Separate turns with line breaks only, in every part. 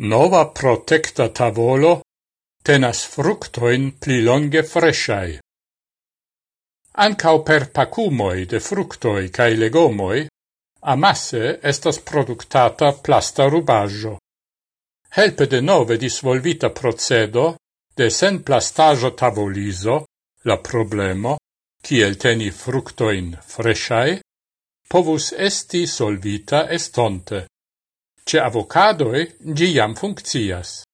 Nova protecta tavolo tenas fructoin pli longe frescai. Ancao per pacumoi de fructoi cae legomoi, amasse estas productata plasta rubaggio. Helpe de nove disvolvita procedo de sen plastaggio tavoliso, la problemo, kiel teni fructoin fresciae, povus esti solvita estonte. Ce avocadoe giam funccias.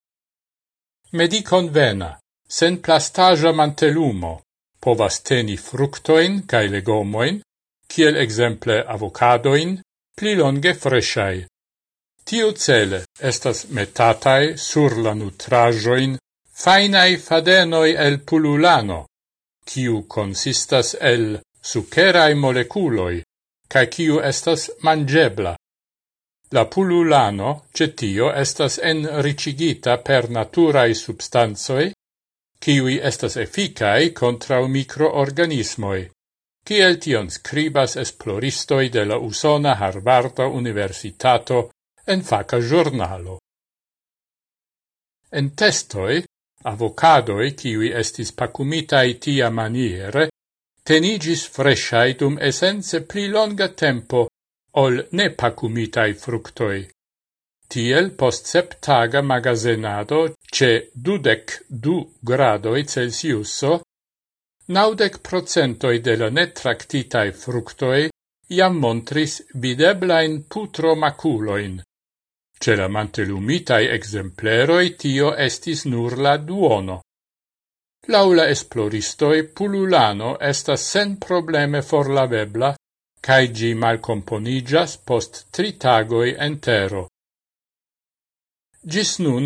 Medicon Mediconvena, sen plastaja mantelumo, povas teni fructoin cae legomoin, kiel exemple avocadoin, pli longe freshae. Tiu cele estas metatae sur la nutrajoin fainai fadenoi el pululano, kiu consistas el sucerai moleculoi, ca kiu estas mangebla. La pululano cetio estas enricigita per naturae substanzoi, kiwi estas efficae contra microorganismoi, kiel tion scribas esploristoi de la Usona Harvarda Universitato en faca giornalo. En testoi, avocadoi, kiwi estis pacumitai tia maniere, tenigis fresciai dum essence pli longa tempo ol ne pacumitai fructoi. Tiel post septaga magazenado ce dudec du gradoi Celsiuso, naudec procentoi de la netractitai fructoi iam montris videblain putromaculoin. Ce la mantelumitai exempleroi tio estis nur la duono. Laula esploristoi pululano estas sen probleme forlavebla cae gi malcomponigas post tri tagoi entero. Gis nun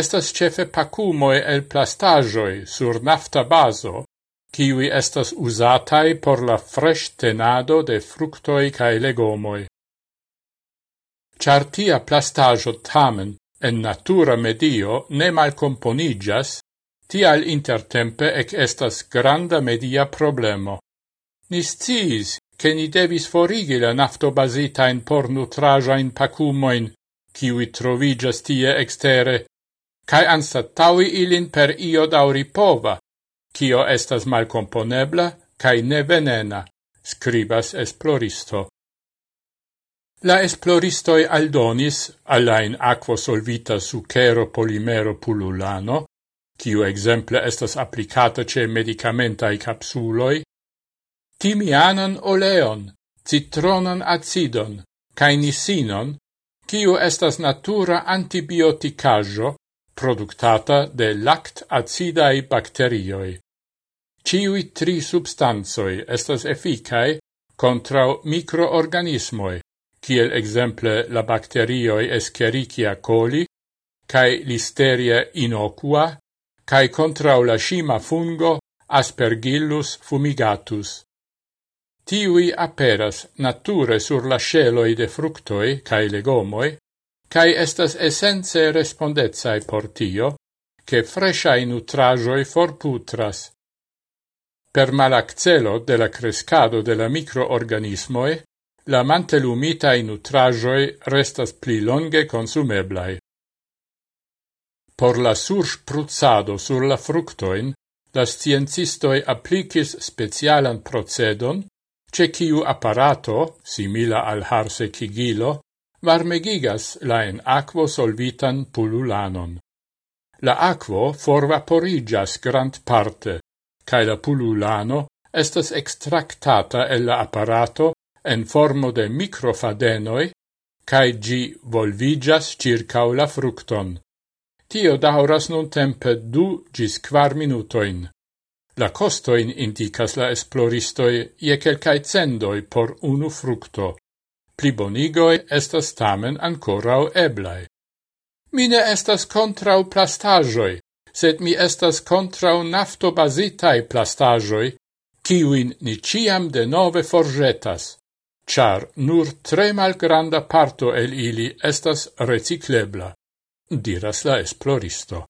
estas cefe pacumoi el plastajoi sur nafta baso, kiwi estas usatai por la fresh tenado de fructoi cae legomoi. Chartia plastajo tamen en natura medio ne malcomponigas, tial intertempe ec estas granda media problemo. Nis ciis che ni devis forigi la in por nutrajain pacumoin, kiwi trovigas tie extere, cae anstataui ilin per io dauripova, kio estas malcomponebla cae ne venena, scribas esploristo. La esploristoi aldonis alain aquo solvita sucero polimero pululano, kio exemple estas applicata ce medicamentai capsuloi, timianon oleon, citronon acidon, cae nisinon, kiu estas natura antibioticajo productata de lact acidae bacterioi. Ciui tri substanzoi estas efficae contra microorganismoi, kiel exemple la bacterioi Escherichia coli, cae Listeria inocua, cae contra la scima fungo Aspergillus fumigatus tiui aperas nature sur la sceloi de fructoi cae legomoi, cae estas essence respondezae por tio, che freshae nutrajoi forputras. Per malaccelo de la crescado de la microorganismoe, la mantelumitae nutrajoi restas pli longe consumeblae. Por la surspruzzado sur la fructoin, la sciencistoi applicis specialan procedon, ce ciu apparato, simila al harse cigilo, varmegigas la in aquo solvitan pululanon. La aquo forvaporigas grand parte, cae la pululano estas extractata el la apparato en formo de microfadenoi, cae gi volvigas circau la fructon. Tio dauras nun tempe du gis quar minutoin. La costoin indicas la esploristoi ie quelcae cendoi por unu fructo. Plibonigoi estas tamen ancorau eblai. Mine estas contrau plastajoi, sed mi estas contrau naftobasitai plastajoi, kiuin ni ciam de nove forgetas, char nur tre malgranda parto el ili estas reciclebla, diras la esploristo.